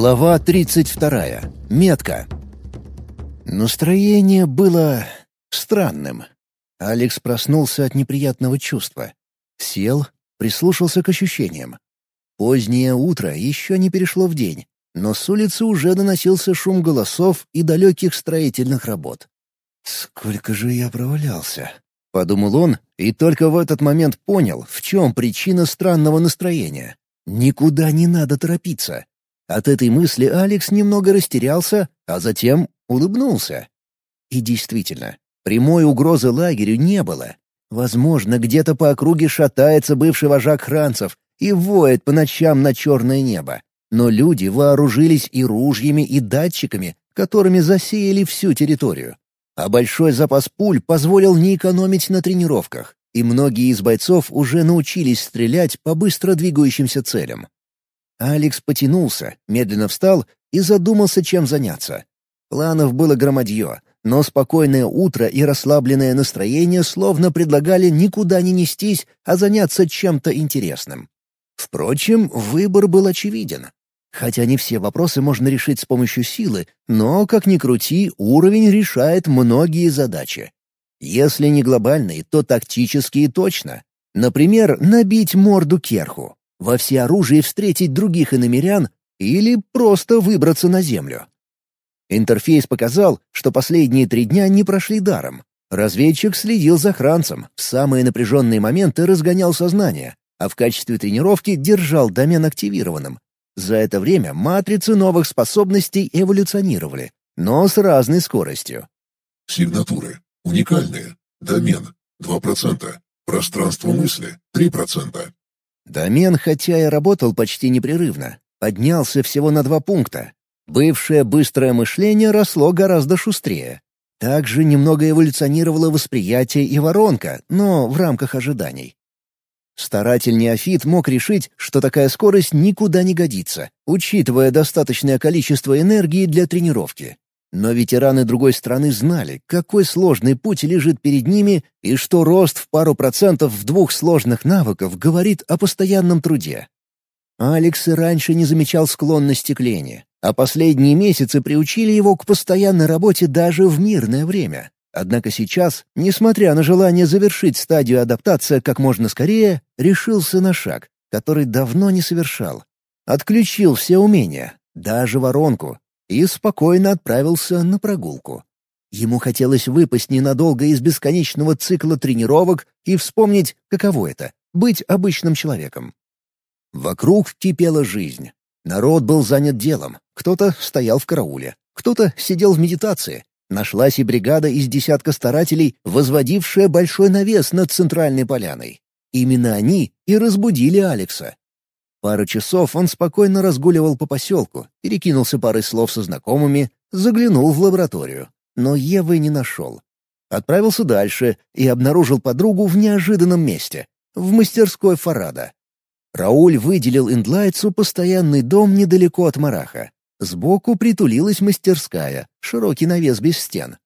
Глава 32. Метка. Настроение было странным. Алекс проснулся от неприятного чувства. Сел, прислушался к ощущениям. Позднее утро еще не перешло в день, но с улицы уже доносился шум голосов и далеких строительных работ. «Сколько же я провалялся?» — подумал он, и только в этот момент понял, в чем причина странного настроения. «Никуда не надо торопиться. От этой мысли Алекс немного растерялся, а затем улыбнулся. И действительно, прямой угрозы лагерю не было. Возможно, где-то по округе шатается бывший вожак хранцев и воет по ночам на черное небо. Но люди вооружились и ружьями, и датчиками, которыми засеяли всю территорию. А большой запас пуль позволил не экономить на тренировках, и многие из бойцов уже научились стрелять по быстро двигающимся целям. Алекс потянулся, медленно встал и задумался, чем заняться. Планов было громадье, но спокойное утро и расслабленное настроение словно предлагали никуда не нестись, а заняться чем-то интересным. Впрочем, выбор был очевиден. Хотя не все вопросы можно решить с помощью силы, но, как ни крути, уровень решает многие задачи. Если не глобальные, то тактические точно. Например, набить морду керху во всеоружии встретить других иномерян или просто выбраться на Землю. Интерфейс показал, что последние три дня не прошли даром. Разведчик следил за хранцем, в самые напряженные моменты разгонял сознание, а в качестве тренировки держал домен активированным. За это время матрицы новых способностей эволюционировали, но с разной скоростью. Сигнатуры. Уникальные. Домен. 2%. Пространство мысли. 3%. Домен, хотя и работал почти непрерывно, поднялся всего на два пункта. Бывшее быстрое мышление росло гораздо шустрее. Также немного эволюционировало восприятие и воронка, но в рамках ожиданий. Старатель неофит мог решить, что такая скорость никуда не годится, учитывая достаточное количество энергии для тренировки. Но ветераны другой страны знали, какой сложный путь лежит перед ними и что рост в пару процентов в двух сложных навыков говорит о постоянном труде. Алекс и раньше не замечал склонности к лени, а последние месяцы приучили его к постоянной работе даже в мирное время. Однако сейчас, несмотря на желание завершить стадию адаптации как можно скорее, решился на шаг, который давно не совершал. Отключил все умения, даже воронку, и спокойно отправился на прогулку. Ему хотелось выпасть ненадолго из бесконечного цикла тренировок и вспомнить, каково это — быть обычным человеком. Вокруг кипела жизнь. Народ был занят делом, кто-то стоял в карауле, кто-то сидел в медитации. Нашлась и бригада из десятка старателей, возводившая большой навес над центральной поляной. Именно они и разбудили Алекса. Пару часов он спокойно разгуливал по поселку, перекинулся парой слов со знакомыми, заглянул в лабораторию, но Евы не нашел. Отправился дальше и обнаружил подругу в неожиданном месте — в мастерской Фарада. Рауль выделил индлайцу постоянный дом недалеко от Мараха. Сбоку притулилась мастерская, широкий навес без стен.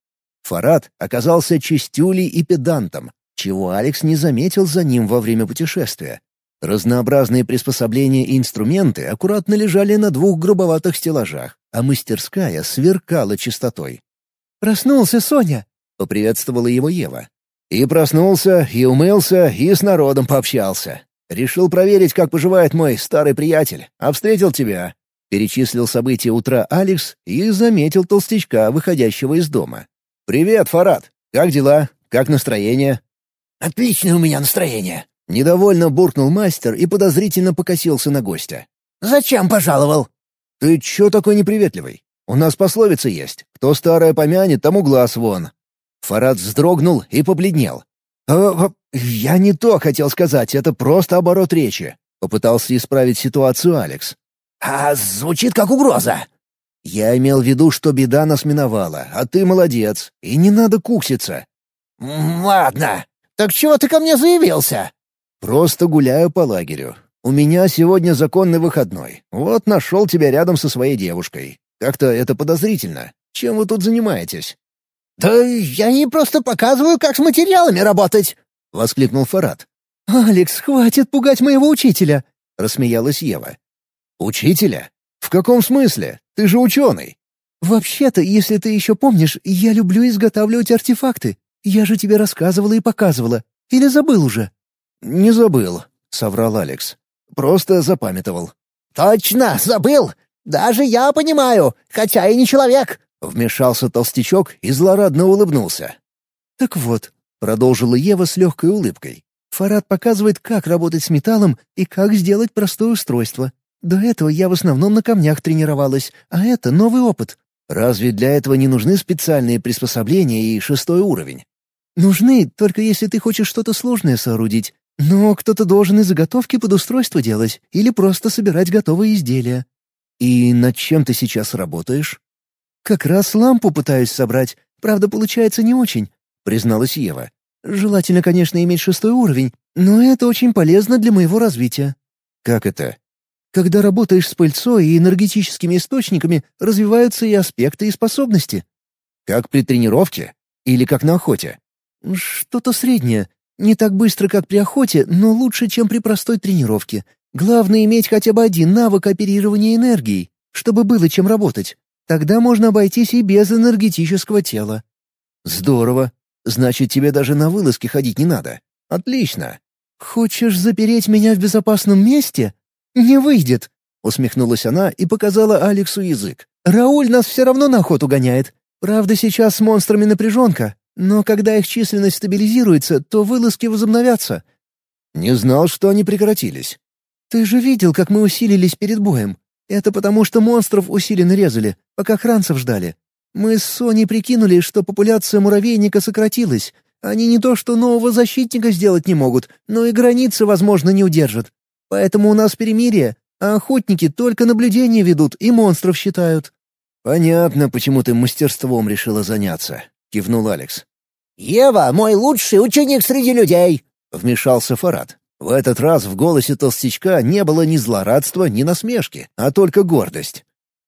Фарад оказался чистюлей и педантом, чего Алекс не заметил за ним во время путешествия. Разнообразные приспособления и инструменты аккуратно лежали на двух грубоватых стеллажах, а мастерская сверкала чистотой. «Проснулся, Соня!» — поприветствовала его Ева. «И проснулся, и умылся, и с народом пообщался. Решил проверить, как поживает мой старый приятель, а встретил тебя». Перечислил события утра Алекс и заметил толстячка, выходящего из дома. «Привет, Фарад! Как дела? Как настроение?» «Отличное у меня настроение!» Недовольно буркнул мастер и подозрительно покосился на гостя. «Зачем пожаловал?» «Ты чё такой неприветливый? У нас пословица есть. Кто старое помянет, тому глаз вон». Фарад вздрогнул и побледнел. «А, а, «Я не то хотел сказать, это просто оборот речи», — попытался исправить ситуацию Алекс. «А звучит как угроза». «Я имел в виду, что беда нас миновала, а ты молодец, и не надо кукситься». «Ладно. Так чего ты ко мне заявился?» «Просто гуляю по лагерю. У меня сегодня законный выходной. Вот нашел тебя рядом со своей девушкой. Как-то это подозрительно. Чем вы тут занимаетесь?» «Да я не просто показываю, как с материалами работать!» — воскликнул Фарад. «Алекс, хватит пугать моего учителя!» — рассмеялась Ева. «Учителя? «В каком смысле? Ты же ученый!» «Вообще-то, если ты еще помнишь, я люблю изготавливать артефакты. Я же тебе рассказывала и показывала. Или забыл уже?» «Не забыл», — соврал Алекс. «Просто запамятовал». «Точно, забыл! Даже я понимаю, хотя и не человек!» Вмешался толстячок и злорадно улыбнулся. «Так вот», — продолжила Ева с легкой улыбкой, «Фарад показывает, как работать с металлом и как сделать простое устройство. До этого я в основном на камнях тренировалась, а это новый опыт». «Разве для этого не нужны специальные приспособления и шестой уровень?» «Нужны, только если ты хочешь что-то сложное соорудить. Но кто-то должен и заготовки под устройство делать, или просто собирать готовые изделия». «И над чем ты сейчас работаешь?» «Как раз лампу пытаюсь собрать. Правда, получается не очень», — призналась Ева. «Желательно, конечно, иметь шестой уровень, но это очень полезно для моего развития». «Как это?» «Когда работаешь с пыльцой и энергетическими источниками, развиваются и аспекты, и способности». «Как при тренировке? Или как на охоте?» «Что-то среднее. Не так быстро, как при охоте, но лучше, чем при простой тренировке. Главное — иметь хотя бы один навык оперирования энергией, чтобы было чем работать. Тогда можно обойтись и без энергетического тела». «Здорово. Значит, тебе даже на вылазки ходить не надо. Отлично». «Хочешь запереть меня в безопасном месте? Не выйдет!» Усмехнулась она и показала Алексу язык. «Рауль нас все равно на охоту гоняет. Правда, сейчас с монстрами напряженка, но когда их численность стабилизируется, то вылазки возобновятся». «Не знал, что они прекратились». «Ты же видел, как мы усилились перед боем. Это потому, что монстров усиленно резали, пока хранцев ждали. Мы с Соней прикинули, что популяция муравейника сократилась. Они не то что нового защитника сделать не могут, но и границы, возможно, не удержат. Поэтому у нас перемирие, а охотники только наблюдения ведут и монстров считают». «Понятно, почему ты мастерством решила заняться», — кивнул Алекс. «Ева — мой лучший ученик среди людей», — вмешался Фарад. В этот раз в голосе толстячка не было ни злорадства, ни насмешки, а только гордость.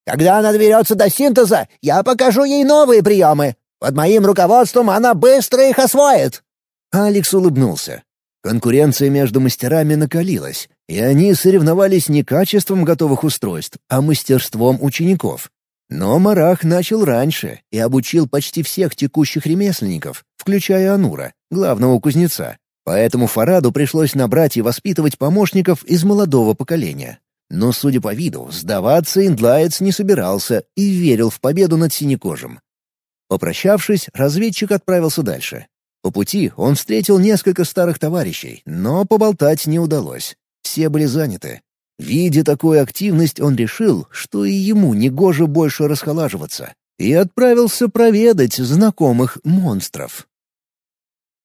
«Когда она доберется до синтеза, я покажу ей новые приемы. Под моим руководством она быстро их освоит». Алекс улыбнулся. Конкуренция между мастерами накалилась, и они соревновались не качеством готовых устройств, а мастерством учеников. Но Марах начал раньше и обучил почти всех текущих ремесленников, включая Анура, главного кузнеца, Поэтому Фараду пришлось набрать и воспитывать помощников из молодого поколения. Но, судя по виду, сдаваться Индлаец не собирался и верил в победу над синекожим. Попрощавшись, разведчик отправился дальше. По пути он встретил несколько старых товарищей, но поболтать не удалось. Все были заняты. Видя такую активность, он решил, что и ему негоже больше расхолаживаться, и отправился проведать знакомых монстров.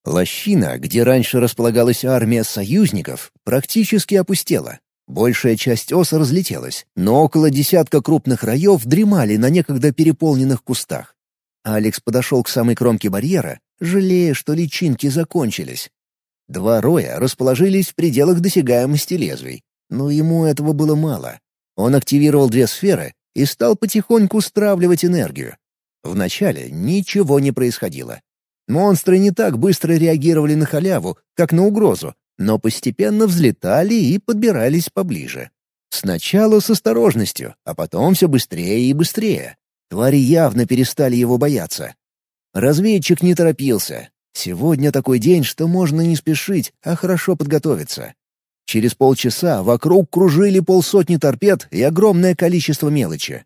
Лощина, где раньше располагалась армия союзников, практически опустела. Большая часть ос разлетелась, но около десятка крупных раев дремали на некогда переполненных кустах. Алекс подошел к самой кромке барьера, жалея, что личинки закончились. Два роя расположились в пределах досягаемости лезвий, но ему этого было мало. Он активировал две сферы и стал потихоньку стравливать энергию. Вначале ничего не происходило. Монстры не так быстро реагировали на халяву, как на угрозу, но постепенно взлетали и подбирались поближе. Сначала с осторожностью, а потом все быстрее и быстрее. Твари явно перестали его бояться. Разведчик не торопился. Сегодня такой день, что можно не спешить, а хорошо подготовиться. Через полчаса вокруг кружили полсотни торпед и огромное количество мелочи.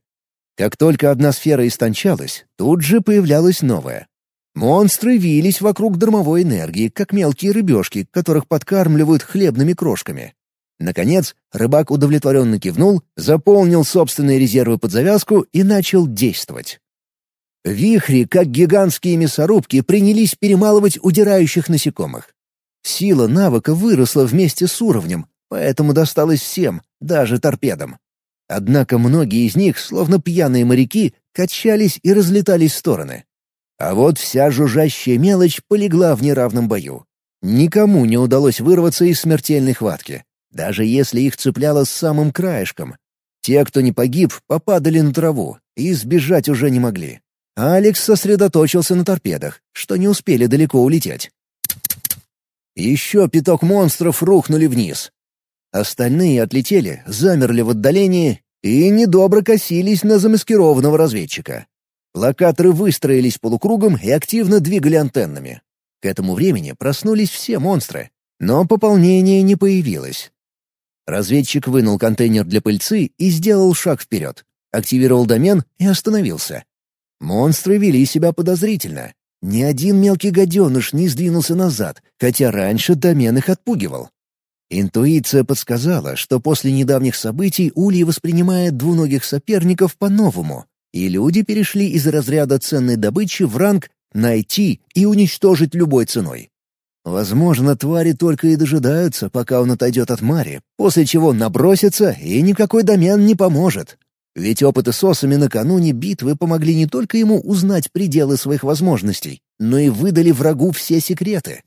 Как только одна сфера истончалась, тут же появлялась новая. Монстры вились вокруг дармовой энергии, как мелкие рыбешки, которых подкармливают хлебными крошками. Наконец, рыбак удовлетворенно кивнул, заполнил собственные резервы под завязку и начал действовать. Вихри, как гигантские мясорубки, принялись перемалывать удирающих насекомых. Сила навыка выросла вместе с уровнем, поэтому досталось всем, даже торпедам. Однако многие из них, словно пьяные моряки, качались и разлетались в стороны. А вот вся жужжащая мелочь полегла в неравном бою. Никому не удалось вырваться из смертельной хватки, даже если их цепляло с самым краешком. Те, кто не погиб, попадали на траву и сбежать уже не могли. А Алекс сосредоточился на торпедах, что не успели далеко улететь. Еще пяток монстров рухнули вниз. Остальные отлетели, замерли в отдалении и недобро косились на замаскированного разведчика. Локаторы выстроились полукругом и активно двигали антеннами. К этому времени проснулись все монстры, но пополнение не появилось. Разведчик вынул контейнер для пыльцы и сделал шаг вперед. Активировал домен и остановился. Монстры вели себя подозрительно. Ни один мелкий гаденыш не сдвинулся назад, хотя раньше домен их отпугивал. Интуиция подсказала, что после недавних событий Улья воспринимает двуногих соперников по-новому, и люди перешли из разряда ценной добычи в ранг «найти и уничтожить любой ценой». Возможно, твари только и дожидаются, пока он отойдет от Мари, после чего набросится, и никакой домен не поможет. Ведь опыты с осами накануне битвы помогли не только ему узнать пределы своих возможностей, но и выдали врагу все секреты.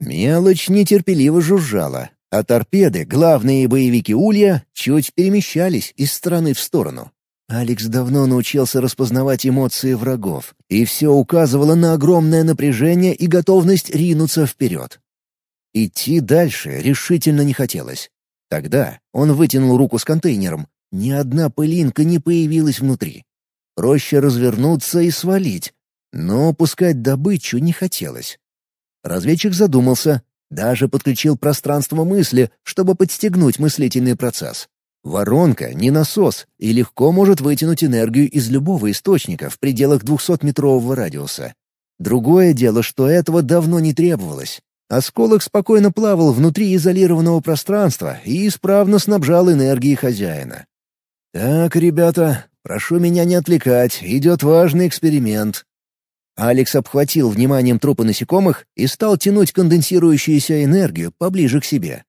Мелочь нетерпеливо жужжала, а торпеды, главные боевики Улья, чуть перемещались из стороны в сторону. Алекс давно научился распознавать эмоции врагов, и все указывало на огромное напряжение и готовность ринуться вперед. Идти дальше решительно не хотелось. Тогда он вытянул руку с контейнером. Ни одна пылинка не появилась внутри. Проще развернуться и свалить, но пускать добычу не хотелось. Разведчик задумался, даже подключил пространство мысли, чтобы подстегнуть мыслительный процесс. Воронка не насос и легко может вытянуть энергию из любого источника в пределах 200-метрового радиуса. Другое дело, что этого давно не требовалось. Осколок спокойно плавал внутри изолированного пространства и исправно снабжал энергией хозяина. «Так, ребята, прошу меня не отвлекать, идет важный эксперимент». Алекс обхватил вниманием трупы насекомых и стал тянуть конденсирующуюся энергию поближе к себе.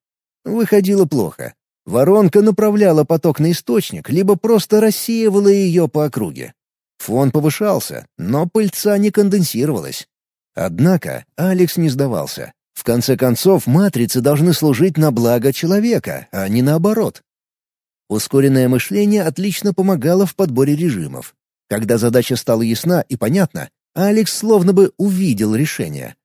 Выходило плохо. Воронка направляла поток на источник, либо просто рассеивала ее по округе. Фон повышался, но пыльца не конденсировалась. Однако Алекс не сдавался. В конце концов, матрицы должны служить на благо человека, а не наоборот. Ускоренное мышление отлично помогало в подборе режимов. Когда задача стала ясна и понятна, Алекс словно бы увидел решение.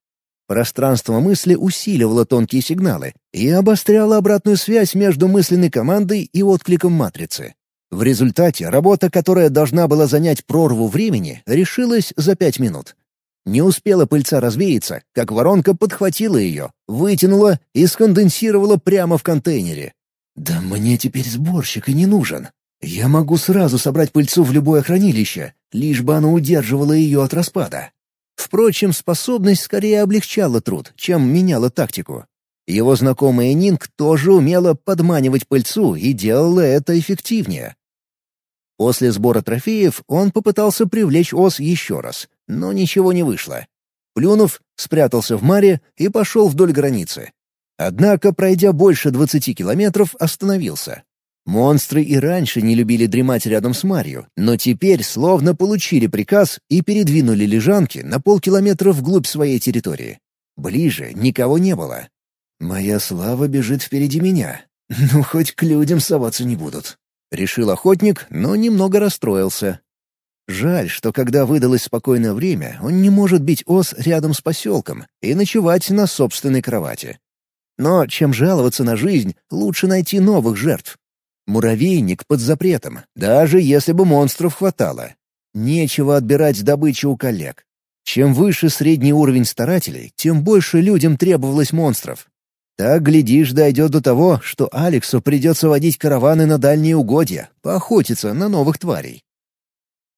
Пространство мысли усиливало тонкие сигналы и обостряло обратную связь между мысленной командой и откликом матрицы. В результате работа, которая должна была занять прорву времени, решилась за пять минут. Не успела пыльца развеяться, как воронка подхватила ее, вытянула и сконденсировала прямо в контейнере. «Да мне теперь сборщик и не нужен. Я могу сразу собрать пыльцу в любое хранилище, лишь бы оно удерживало ее от распада». Впрочем, способность скорее облегчала труд, чем меняла тактику. Его знакомая Нинг тоже умела подманивать пыльцу и делала это эффективнее. После сбора трофеев он попытался привлечь ос еще раз, но ничего не вышло. Плюнув, спрятался в маре и пошел вдоль границы. Однако, пройдя больше двадцати километров, остановился. Монстры и раньше не любили дремать рядом с Марью, но теперь словно получили приказ и передвинули лежанки на полкилометра вглубь своей территории. Ближе никого не было. «Моя слава бежит впереди меня. Ну, хоть к людям соваться не будут», — решил охотник, но немного расстроился. Жаль, что когда выдалось спокойное время, он не может бить ос рядом с поселком и ночевать на собственной кровати. Но чем жаловаться на жизнь, лучше найти новых жертв. Муравейник под запретом, даже если бы монстров хватало. Нечего отбирать добычу у коллег. Чем выше средний уровень старателей, тем больше людям требовалось монстров. Так, глядишь, дойдет до того, что Алексу придется водить караваны на дальние угодья, поохотиться на новых тварей.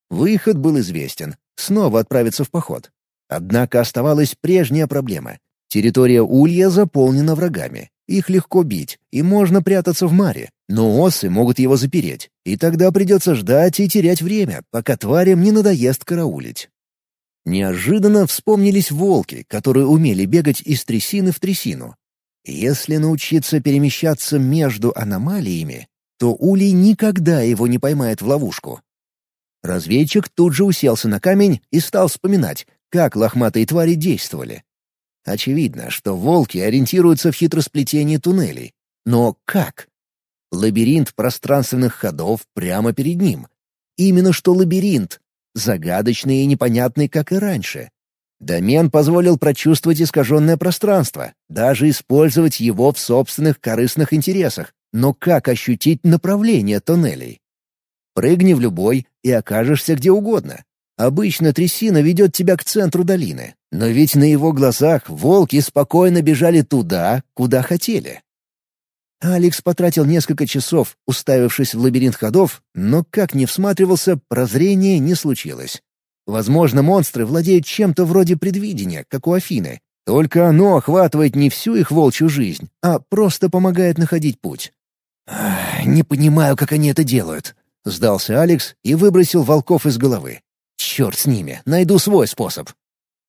Выход был известен — снова отправиться в поход. Однако оставалась прежняя проблема. Территория Улья заполнена врагами. Их легко бить, и можно прятаться в маре, но осы могут его запереть, и тогда придется ждать и терять время, пока тварям не надоест караулить. Неожиданно вспомнились волки, которые умели бегать из трясины в трясину. Если научиться перемещаться между аномалиями, то улей никогда его не поймает в ловушку. Разведчик тут же уселся на камень и стал вспоминать, как лохматые твари действовали. Очевидно, что волки ориентируются в хитросплетении туннелей. Но как? Лабиринт пространственных ходов прямо перед ним. Именно что лабиринт. Загадочный и непонятный, как и раньше. Домен позволил прочувствовать искаженное пространство, даже использовать его в собственных корыстных интересах. Но как ощутить направление туннелей? Прыгни в любой и окажешься где угодно. Обычно трясина ведет тебя к центру долины, но ведь на его глазах волки спокойно бежали туда, куда хотели. Алекс потратил несколько часов, уставившись в лабиринт ходов, но как ни всматривался, прозрения не случилось. Возможно, монстры владеют чем-то вроде предвидения, как у Афины. Только оно охватывает не всю их волчью жизнь, а просто помогает находить путь. «Не понимаю, как они это делают», — сдался Алекс и выбросил волков из головы. «Черт с ними, найду свой способ».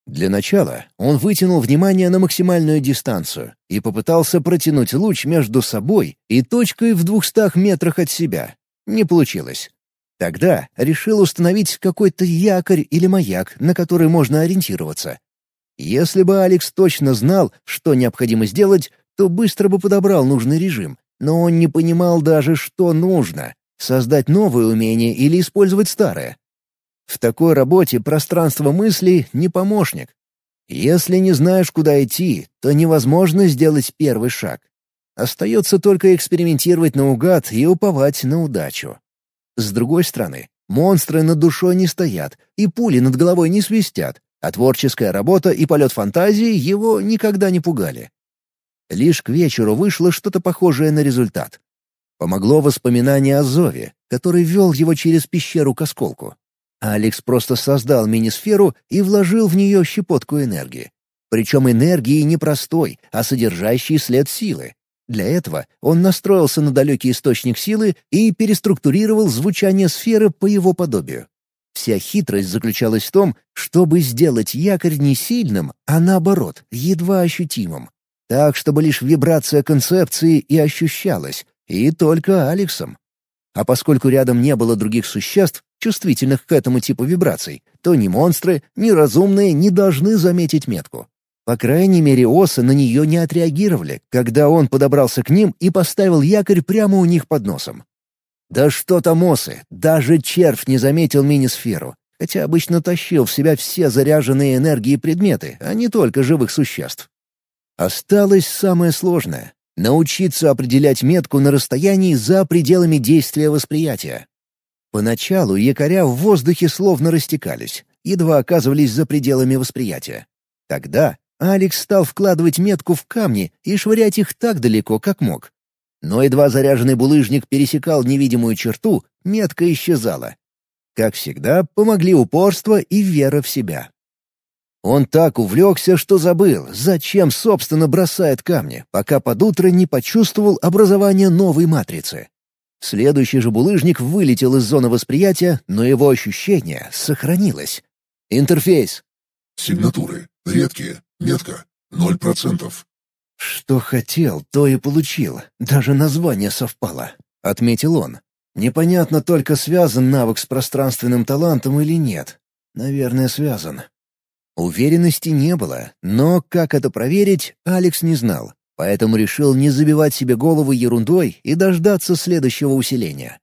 Для начала он вытянул внимание на максимальную дистанцию и попытался протянуть луч между собой и точкой в двухстах метрах от себя. Не получилось. Тогда решил установить какой-то якорь или маяк, на который можно ориентироваться. Если бы Алекс точно знал, что необходимо сделать, то быстро бы подобрал нужный режим, но он не понимал даже, что нужно — создать новое умение или использовать старое. В такой работе пространство мысли не помощник. Если не знаешь, куда идти, то невозможно сделать первый шаг. Остается только экспериментировать наугад и уповать на удачу. С другой стороны, монстры над душой не стоят, и пули над головой не свистят, а творческая работа и полет фантазии его никогда не пугали. Лишь к вечеру вышло что-то похожее на результат. Помогло воспоминание о Зове, который вел его через пещеру к осколку. Алекс просто создал мини-сферу и вложил в нее щепотку энергии. Причем энергии не простой, а содержащий след силы. Для этого он настроился на далекий источник силы и переструктурировал звучание сферы по его подобию. Вся хитрость заключалась в том, чтобы сделать якорь не сильным, а наоборот, едва ощутимым. Так, чтобы лишь вибрация концепции и ощущалась, и только Алексом. А поскольку рядом не было других существ, чувствительных к этому типу вибраций, то ни монстры, ни разумные не должны заметить метку. По крайней мере, осы на нее не отреагировали, когда он подобрался к ним и поставил якорь прямо у них под носом. Да что там осы, даже червь не заметил мини-сферу, хотя обычно тащил в себя все заряженные энергией предметы, а не только живых существ. Осталось самое сложное Научиться определять метку на расстоянии за пределами действия восприятия. Поначалу якоря в воздухе словно растекались, едва оказывались за пределами восприятия. Тогда Алекс стал вкладывать метку в камни и швырять их так далеко, как мог. Но едва заряженный булыжник пересекал невидимую черту, метка исчезала. Как всегда, помогли упорство и вера в себя. Он так увлекся, что забыл, зачем, собственно, бросает камни, пока под утро не почувствовал образование новой матрицы. Следующий же булыжник вылетел из зоны восприятия, но его ощущение сохранилось. Интерфейс. Сигнатуры. Редкие. Метка. Ноль процентов. «Что хотел, то и получил. Даже название совпало», — отметил он. «Непонятно только, связан навык с пространственным талантом или нет. Наверное, связан. Уверенности не было, но как это проверить, Алекс не знал, поэтому решил не забивать себе голову ерундой и дождаться следующего усиления.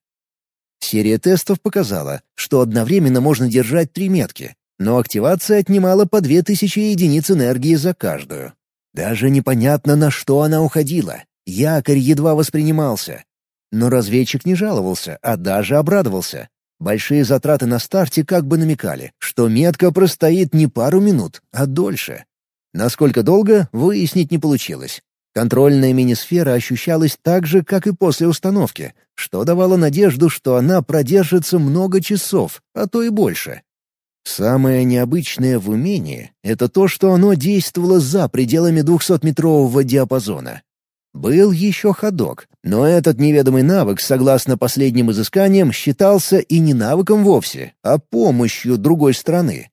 Серия тестов показала, что одновременно можно держать три метки, но активация отнимала по две тысячи единиц энергии за каждую. Даже непонятно, на что она уходила. Якорь едва воспринимался. Но разведчик не жаловался, а даже обрадовался. Большие затраты на старте как бы намекали, что метка простоит не пару минут, а дольше. Насколько долго, выяснить не получилось. Контрольная мини-сфера ощущалась так же, как и после установки, что давало надежду, что она продержится много часов, а то и больше. Самое необычное в умении — это то, что оно действовало за пределами 200-метрового диапазона. Был еще ходок, но этот неведомый навык, согласно последним изысканиям, считался и не навыком вовсе, а помощью другой стороны.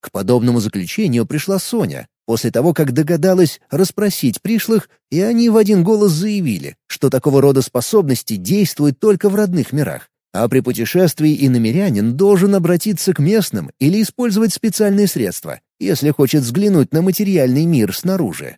К подобному заключению пришла Соня, после того, как догадалась расспросить пришлых, и они в один голос заявили, что такого рода способности действуют только в родных мирах, а при путешествии иномерянин должен обратиться к местным или использовать специальные средства, если хочет взглянуть на материальный мир снаружи.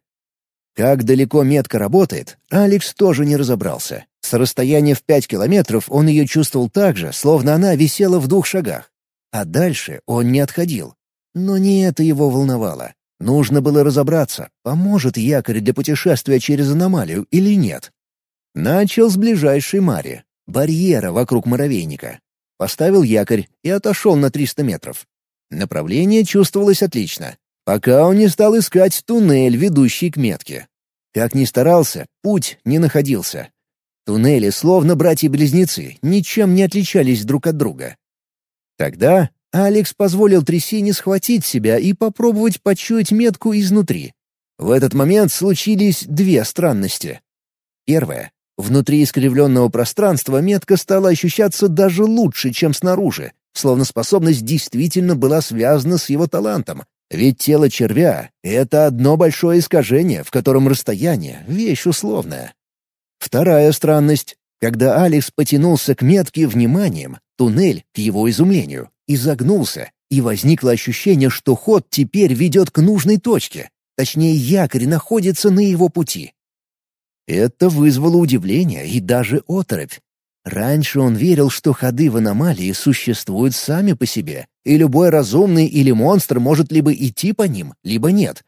Как далеко метка работает, Алекс тоже не разобрался. С расстояния в пять километров он ее чувствовал так же, словно она висела в двух шагах. А дальше он не отходил. Но не это его волновало. Нужно было разобраться, поможет якорь для путешествия через аномалию или нет. Начал с ближайшей мари, барьера вокруг муравейника. поставил якорь и отошел на 300 метров. Направление чувствовалось отлично, пока он не стал искать туннель, ведущий к метке. Как ни старался, путь не находился. Туннели, словно братья-близнецы, ничем не отличались друг от друга. Тогда Алекс позволил трясине схватить себя и попробовать почуять метку изнутри. В этот момент случились две странности. Первое. Внутри искривленного пространства метка стала ощущаться даже лучше, чем снаружи, словно способность действительно была связана с его талантом. Ведь тело червя — это одно большое искажение, в котором расстояние — вещь условная. Вторая странность. Когда Алекс потянулся к метке вниманием, туннель, к его изумлению, изогнулся, и возникло ощущение, что ход теперь ведет к нужной точке. Точнее, якорь находится на его пути. Это вызвало удивление и даже оторопь. Раньше он верил, что ходы в аномалии существуют сами по себе, и любой разумный или монстр может либо идти по ним, либо нет.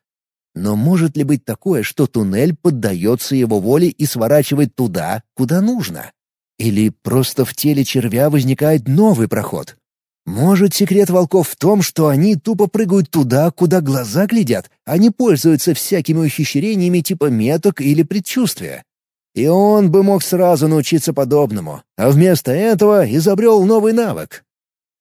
Но может ли быть такое, что туннель поддается его воле и сворачивает туда, куда нужно? Или просто в теле червя возникает новый проход? Может, секрет волков в том, что они тупо прыгают туда, куда глаза глядят, а не пользуются всякими ухищрениями типа меток или предчувствия? И он бы мог сразу научиться подобному, а вместо этого изобрел новый навык.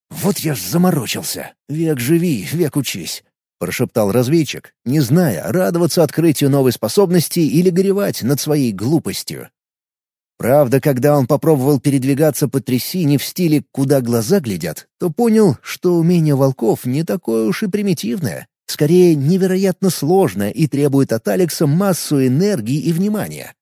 «Вот я ж заморочился. Век живи, век учись», — прошептал разведчик, не зная, радоваться открытию новой способности или горевать над своей глупостью. Правда, когда он попробовал передвигаться по трясине в стиле «куда глаза глядят», то понял, что умение волков не такое уж и примитивное, скорее невероятно сложное и требует от Алекса массу энергии и внимания.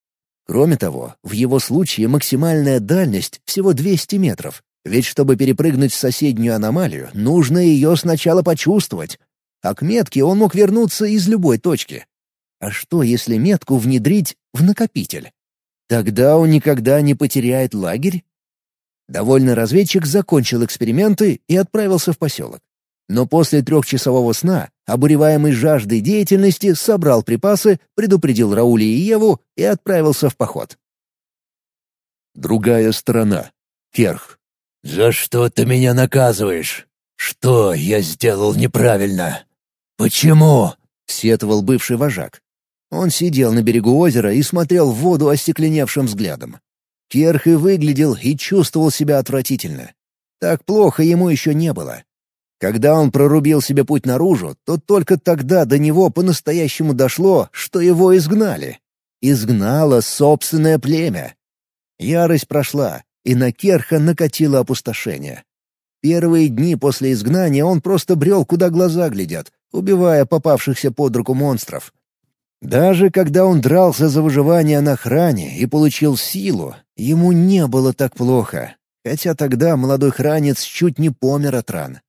Кроме того, в его случае максимальная дальность всего 200 метров, ведь чтобы перепрыгнуть в соседнюю аномалию, нужно ее сначала почувствовать, а к метке он мог вернуться из любой точки. А что, если метку внедрить в накопитель? Тогда он никогда не потеряет лагерь? Довольный разведчик закончил эксперименты и отправился в поселок. Но после трехчасового сна, обуреваемый жаждой деятельности, собрал припасы, предупредил Рауля и Еву и отправился в поход. Другая сторона. Керх. «За что ты меня наказываешь? Что я сделал неправильно? Почему?» — сетовал бывший вожак. Он сидел на берегу озера и смотрел в воду остекленевшим взглядом. Керх и выглядел и чувствовал себя отвратительно. Так плохо ему еще не было. Когда он прорубил себе путь наружу, то только тогда до него по-настоящему дошло, что его изгнали. Изгнало собственное племя. Ярость прошла, и на Керха накатило опустошение. Первые дни после изгнания он просто брел, куда глаза глядят, убивая попавшихся под руку монстров. Даже когда он дрался за выживание на хране и получил силу, ему не было так плохо, хотя тогда молодой хранец чуть не помер от ран.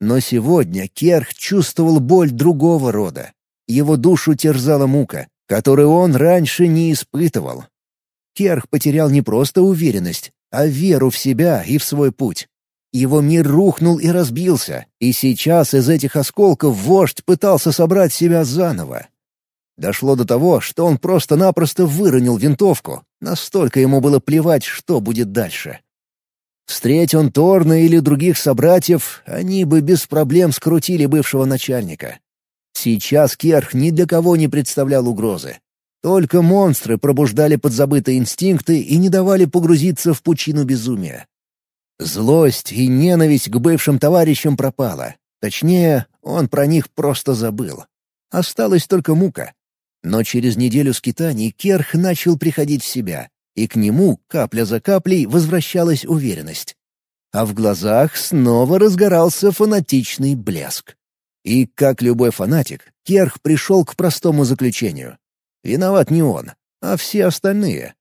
Но сегодня Керх чувствовал боль другого рода. Его душу терзала мука, которую он раньше не испытывал. Керх потерял не просто уверенность, а веру в себя и в свой путь. Его мир рухнул и разбился, и сейчас из этих осколков вождь пытался собрать себя заново. Дошло до того, что он просто-напросто выронил винтовку. Настолько ему было плевать, что будет дальше. Встреть он Торна или других собратьев, они бы без проблем скрутили бывшего начальника. Сейчас Керх ни для кого не представлял угрозы. Только монстры пробуждали подзабытые инстинкты и не давали погрузиться в пучину безумия. Злость и ненависть к бывшим товарищам пропала. Точнее, он про них просто забыл. Осталась только мука. Но через неделю скитаний Керх начал приходить в себя, и к нему капля за каплей возвращалась уверенность. А в глазах снова разгорался фанатичный блеск. И, как любой фанатик, Керх пришел к простому заключению. Виноват не он, а все остальные.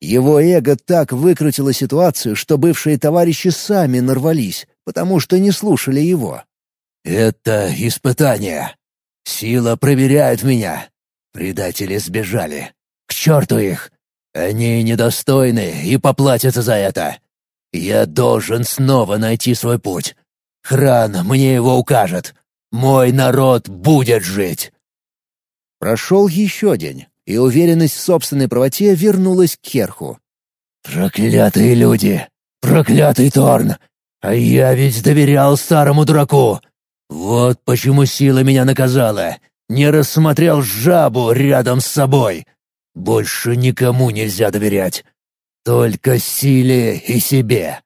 Его эго так выкрутило ситуацию, что бывшие товарищи сами нарвались, потому что не слушали его. «Это испытание. Сила проверяет меня. Предатели сбежали. К черту их! Они недостойны и поплатятся за это. Я должен снова найти свой путь. Хран мне его укажет. Мой народ будет жить. Прошел еще день, и уверенность в собственной правоте вернулась к Керху. «Проклятые люди! Проклятый Торн! А я ведь доверял старому дураку. Вот почему сила меня наказала. Не рассмотрел жабу рядом с собой. Больше никому нельзя доверять. Только силе и себе.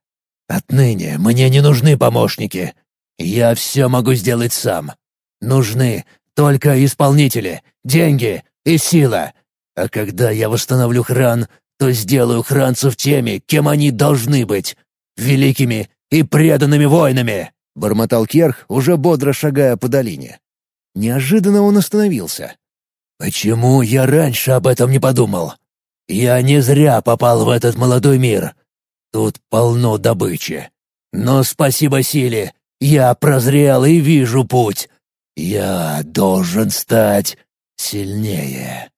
Отныне мне не нужны помощники. Я все могу сделать сам. Нужны только исполнители, деньги и сила. А когда я восстановлю хран, то сделаю хранцев теми, кем они должны быть. Великими и преданными воинами!» — бормотал Керх, уже бодро шагая по долине. Неожиданно он остановился. «Почему я раньше об этом не подумал? Я не зря попал в этот молодой мир. Тут полно добычи. Но спасибо силе, я прозрел и вижу путь. Я должен стать сильнее».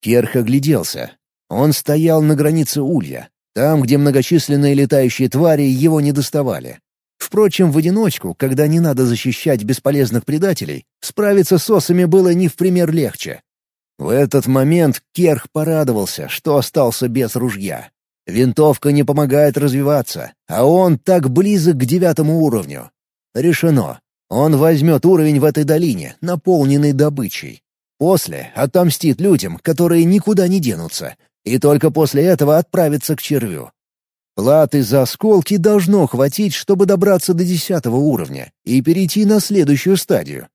Керх огляделся. Он стоял на границе улья, там, где многочисленные летающие твари его не доставали. Впрочем, в одиночку, когда не надо защищать бесполезных предателей, справиться с осами было не в пример легче. В этот момент Керх порадовался, что остался без ружья. Винтовка не помогает развиваться, а он так близок к девятому уровню. Решено. Он возьмет уровень в этой долине, наполненный добычей. После отомстит людям, которые никуда не денутся, и только после этого отправиться к червю. Платы за осколки должно хватить, чтобы добраться до десятого уровня и перейти на следующую стадию.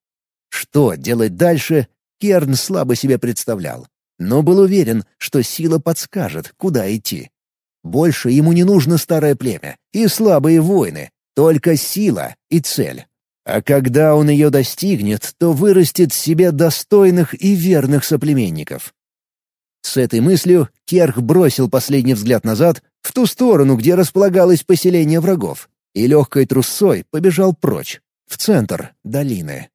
Что делать дальше, Керн слабо себе представлял, но был уверен, что сила подскажет, куда идти. Больше ему не нужно старое племя и слабые воины, только сила и цель. А когда он ее достигнет, то вырастет себе достойных и верных соплеменников. С этой мыслью Керх бросил последний взгляд назад, в ту сторону, где располагалось поселение врагов, и легкой трусцой побежал прочь, в центр долины.